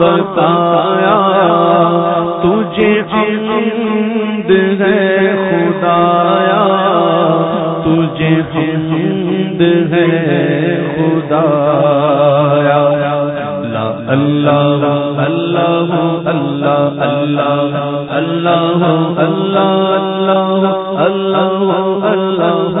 بتایا تجھے حمد ہے خدایا تجھے حمد ہے خدایا اللہ اللہ اللہ اللہ اللہ اللہ اللہ اللہ اللہ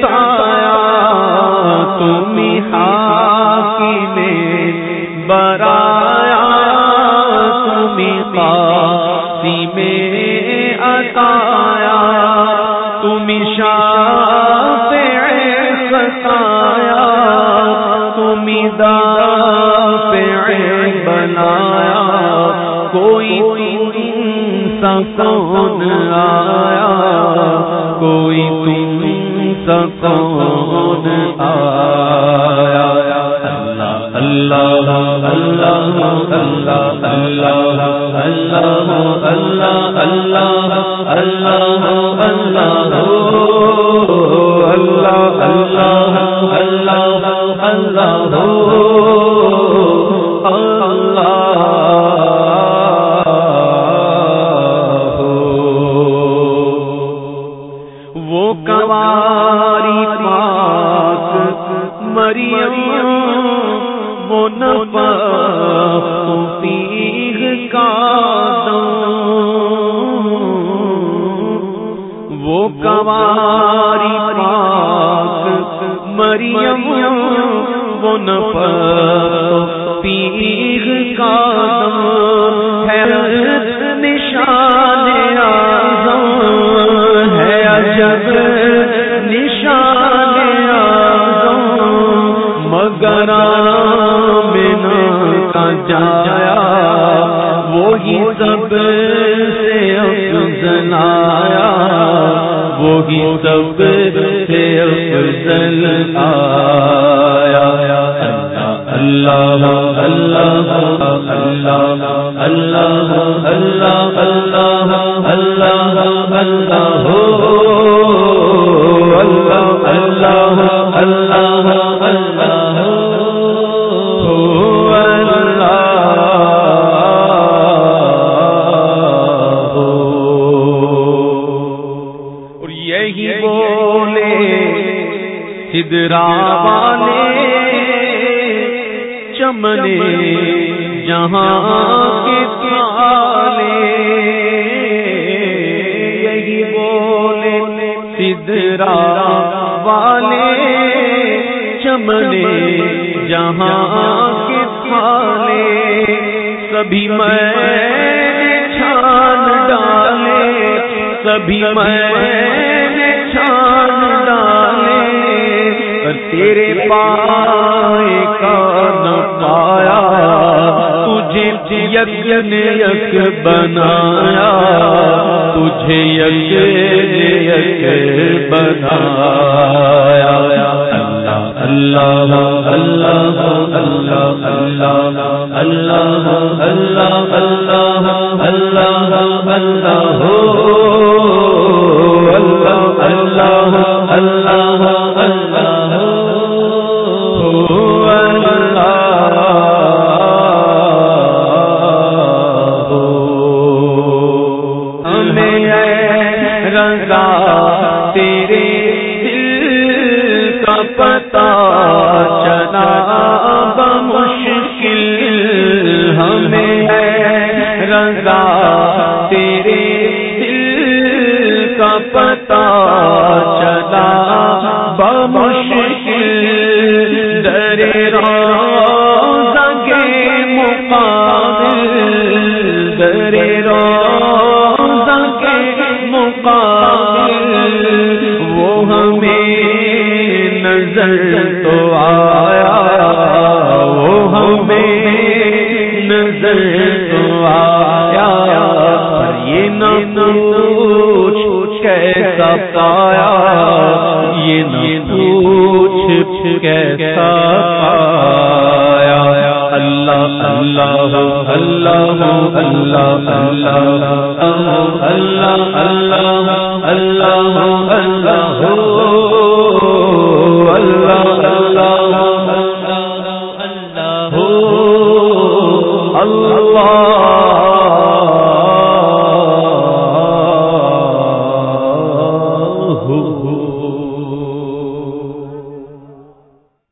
ستایا تم نے برایا تمہیں میں اتایا تم شاہ ستایا تمہیں بنایا، کوئی سکون آیا، کوئی تم سکون آیا اللہ اللہ اللہ اللہ اللہ اللہ اللہ اللہ اللہ اللہ اللہ اللہ اللہ اللہ تبلیغ کا ہے نشان آزم ہے عجب نشان مگر بنا کا جایا، وہی سب سے افضل آیا وہی سب سے افضل آیا اللہ اللہ اللہ اللہ اللہ اللہ اللہ ہو اللہ اللہ اللہ یہی بولے ہدرا والے چمنے جہاں کے یہی بولے سدرا والے چمنے جہاں کے تھالے سبھی میں چھان ڈالے سبھی میں چھان ڈالے تیرے پاس تجھے یک یک بنایا تجھے یک یک بنایا اللہ اللہ اللہ اللہ اللہ اللہ اللہ اللہ اللہ اللہ ہو رضا تیرے دل کا پتا چلا بمشکل ہمیں رضا تیرے دل کا پتا چلا بمشکل نظر تو آیا پر یہ نہ پوچھ کیسا پایا یہ نہ پوچھ کیسا پایا اللہ اللہ اللہ اللہ اللہ اللہ اللہ اللہ اللہ اللہ اللہ